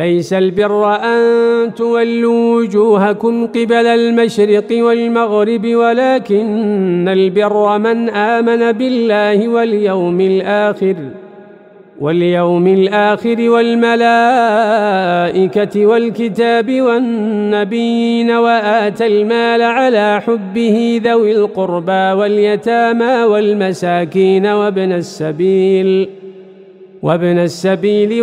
ليس البر أن تولوا وجوهكم قبل المشرق والمغرب ولكن البر من آمن بالله واليوم الآخر واليوم الآخر والملائكة والكتاب والنبيين وآتى المال على حبه ذوي القربى واليتامى والمساكين وابن السبيل وابن السبيل